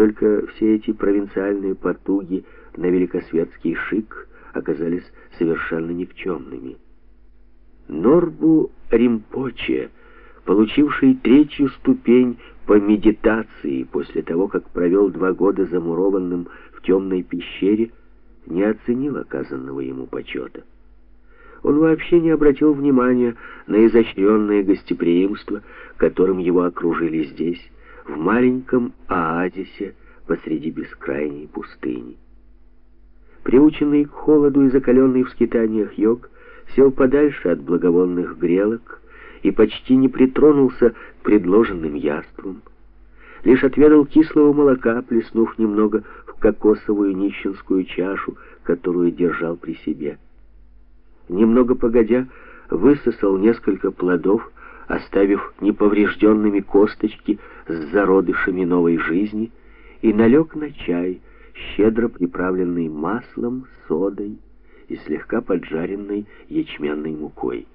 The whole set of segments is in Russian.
Только все эти провинциальные потуги на великосветский шик оказались совершенно никчемными. Норбу Римпоче, получивший третью ступень по медитации после того, как провел два года замурованным в темной пещере, не оценил оказанного ему почета. Он вообще не обратил внимания на изощренное гостеприимство, которым его окружили здесь, в маленьком оазисе посреди бескрайней пустыни. Приученный к холоду и закаленный в скитаниях йог сел подальше от благовонных грелок и почти не притронулся к предложенным яствам. Лишь отведал кислого молока, плеснув немного в кокосовую нищенскую чашу, которую держал при себе. Немного погодя, высосал несколько плодов, оставив неповрежденными косточки с зародышами новой жизни, и налег на чай, щедро приправленный маслом, содой и слегка поджаренной ячменной мукой.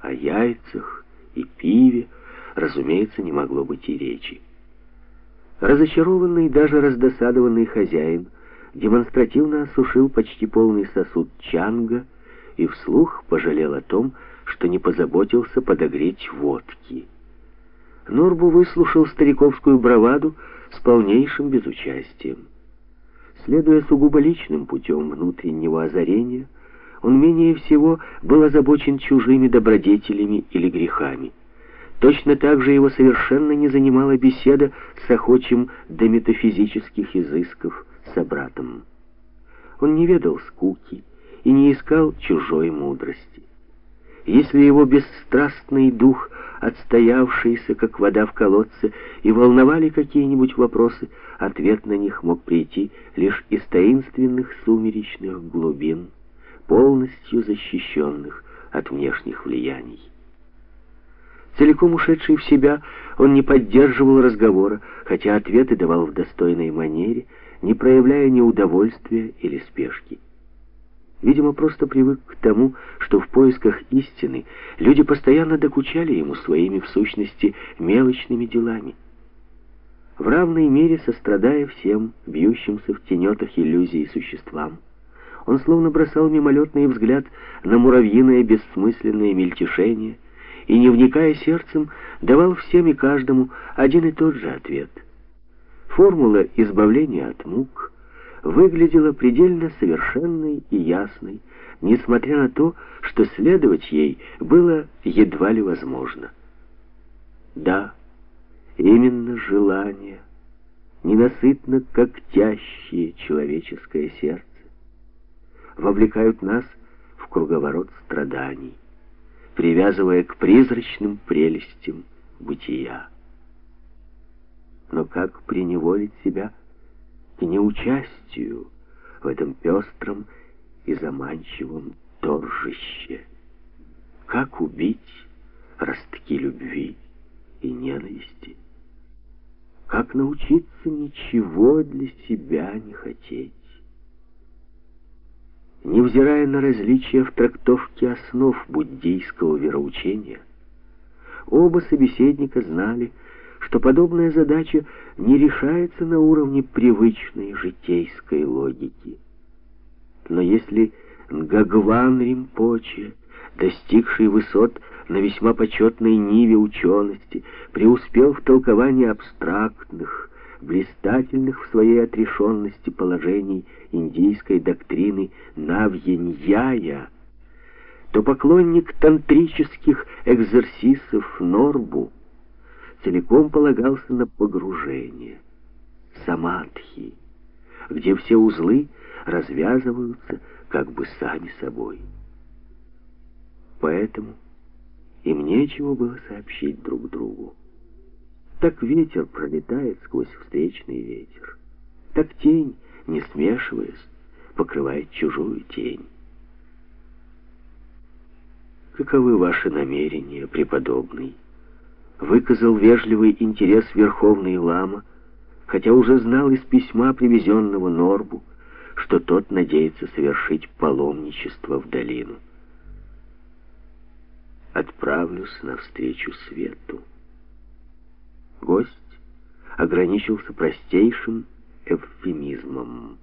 О яйцах и пиве, разумеется, не могло быть и речи. Разочарованный, даже раздосадованный хозяин демонстративно осушил почти полный сосуд чанга и вслух пожалел о том, что не позаботился подогреть водки. Норбу выслушал стариковскую браваду с полнейшим безучастием. Следуя сугубо личным путем внутреннего озарения, он менее всего был озабочен чужими добродетелями или грехами. Точно так же его совершенно не занимала беседа с охочим до метафизических изысков собратом. Он не ведал скуки и не искал чужой мудрости. Если его бесстрастный дух, отстоявшийся, как вода в колодце, и волновали какие-нибудь вопросы, ответ на них мог прийти лишь из таинственных сумеречных глубин, полностью защищенных от внешних влияний. Целиком ушедший в себя, он не поддерживал разговора, хотя ответы давал в достойной манере, не проявляя ни удовольствия или спешки. Видимо, просто привык к тому, что в поисках истины люди постоянно докучали ему своими, в сущности, мелочными делами. В равной мере сострадая всем, бьющимся в тенетах иллюзий существам, он словно бросал мимолетный взгляд на муравьиное бессмысленное мельтешение и, не вникая сердцем, давал всем и каждому один и тот же ответ. Формула избавления от мук — выглядела предельно совершенной и ясной, несмотря на то, что следовать ей было едва ли возможно. Да, именно желание, ненасытно когтящее человеческое сердце, вовлекают нас в круговорот страданий, привязывая к призрачным прелестям бытия. Но как приневолить себя к неучастию в этом пестром и заманчивом торжище. Как убить ростки любви и ненависти? Как научиться ничего для себя не хотеть? Невзирая на различия в трактовке основ буддийского вероучения, оба собеседника знали, что подобная задача не решается на уровне привычной житейской логики. Но если Нгагван Римпоче, достигший высот на весьма почетной ниве учености, преуспел в толковании абстрактных, блистательных в своей отрешенности положений индийской доктрины Навьяньяя, то поклонник тантрических экзерсисов Норбу целиком полагался на погружение, самадхи, где все узлы развязываются как бы сами собой. Поэтому им нечего было сообщить друг другу. Так ветер пролетает сквозь встречный ветер. Так тень, не смешиваясь, покрывает чужую тень. Каковы ваши намерения, преподобный? Выказал вежливый интерес Верховный Лама, хотя уже знал из письма, привезенного Норбу, что тот надеется совершить паломничество в долину. Отправлюсь навстречу свету. Гость ограничился простейшим эвфемизмом.